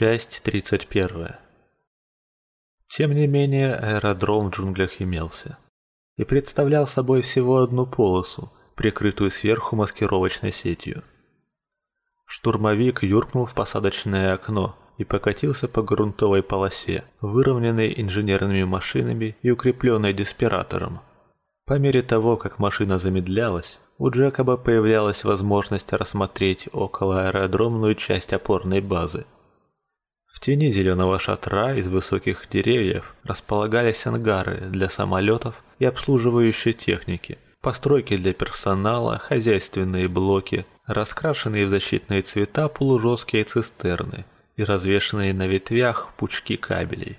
Часть 31. Тем не менее, аэродром в джунглях имелся. И представлял собой всего одну полосу, прикрытую сверху маскировочной сетью. Штурмовик юркнул в посадочное окно и покатился по грунтовой полосе, выровненной инженерными машинами и укрепленной диспиратором. По мере того, как машина замедлялась, у Джекоба появлялась возможность рассмотреть около аэродромную часть опорной базы – в тени зеленого шатра из высоких деревьев располагались ангары для самолетов и обслуживающей техники, постройки для персонала, хозяйственные блоки, раскрашенные в защитные цвета полужесткие цистерны и развешанные на ветвях пучки кабелей.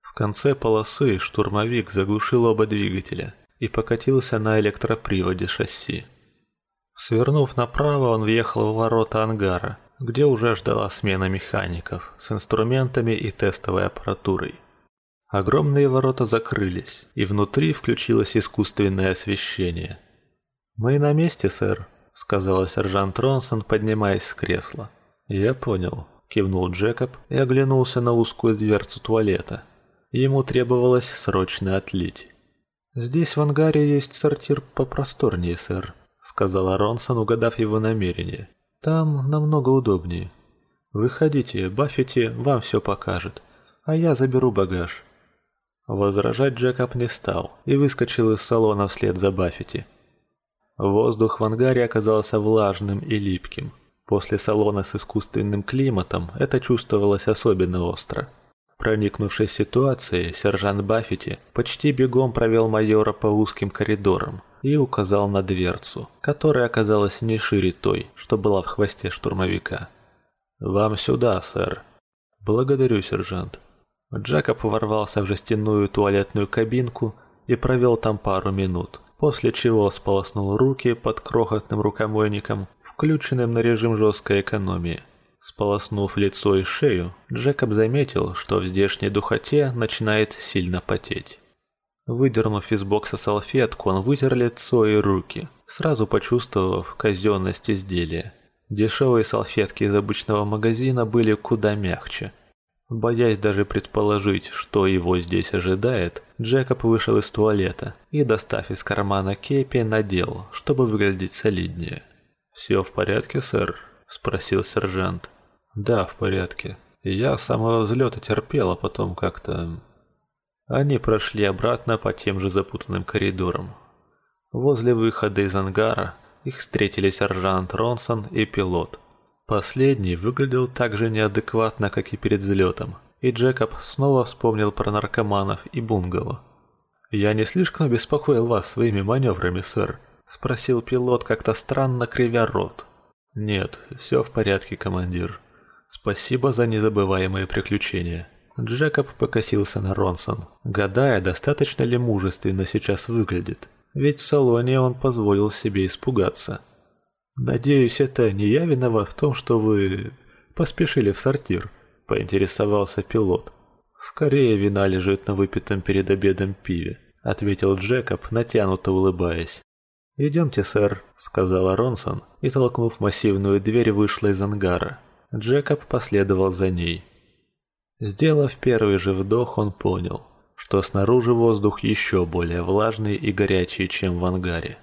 В конце полосы штурмовик заглушил оба двигателя и покатился на электроприводе шасси. Свернув направо, он въехал в ворота ангара где уже ждала смена механиков с инструментами и тестовой аппаратурой. Огромные ворота закрылись, и внутри включилось искусственное освещение. «Мы на месте, сэр», — сказала сержант Ронсон, поднимаясь с кресла. «Я понял», — кивнул Джекоб и оглянулся на узкую дверцу туалета. Ему требовалось срочно отлить. «Здесь в ангаре есть сортир попросторнее, сэр», — сказала Ронсон, угадав его намерение. Там намного удобнее. Выходите, Баффити вам все покажет, а я заберу багаж». Возражать Джекоб не стал и выскочил из салона вслед за Баффити. Воздух в ангаре оказался влажным и липким. После салона с искусственным климатом это чувствовалось особенно остро. Проникнувшись ситуацией, сержант Баффити почти бегом провел майора по узким коридорам, и указал на дверцу, которая оказалась не шире той, что была в хвосте штурмовика. «Вам сюда, сэр». «Благодарю, сержант». Джекоб ворвался в жестяную туалетную кабинку и провел там пару минут, после чего сполоснул руки под крохотным рукомойником, включенным на режим жесткой экономии. Сполоснув лицо и шею, Джекоб заметил, что в здешней духоте начинает сильно потеть. Выдернув из бокса салфетку, он вытер лицо и руки, сразу почувствовав казенность изделия. Дешевые салфетки из обычного магазина были куда мягче. Боясь даже предположить, что его здесь ожидает, Джекоб вышел из туалета и, достав из кармана кепи, надел, чтобы выглядеть солиднее. «Все в порядке, сэр?» – спросил сержант. «Да, в порядке. Я с самого взлета терпел, а потом как-то они прошли обратно по тем же запутанным коридорам. Возле выхода из ангара их встретили сержант Ронсон и пилот. Последний выглядел так же неадекватно, как и перед взлетом, и Джекоб снова вспомнил про наркоманов и бунгало. «Я не слишком беспокоил вас своими маневрами, сэр?» – спросил пилот, как-то странно кривя рот. «Нет, все в порядке, командир. Спасибо за незабываемые приключения». Джекоб покосился на Ронсон, гадая, достаточно ли мужественно сейчас выглядит, ведь в салоне он позволил себе испугаться. «Надеюсь, это не я виноват в том, что вы поспешили в сортир», — поинтересовался пилот. «Скорее вина лежит на выпитом перед обедом пиве», — ответил Джекоб, натянуто улыбаясь. «Идемте, сэр», — сказала Ронсон, и, толкнув массивную дверь, вышла из ангара. Джекоб последовал за ней. Сделав первый же вдох, он понял, что снаружи воздух еще более влажный и горячий, чем в ангаре.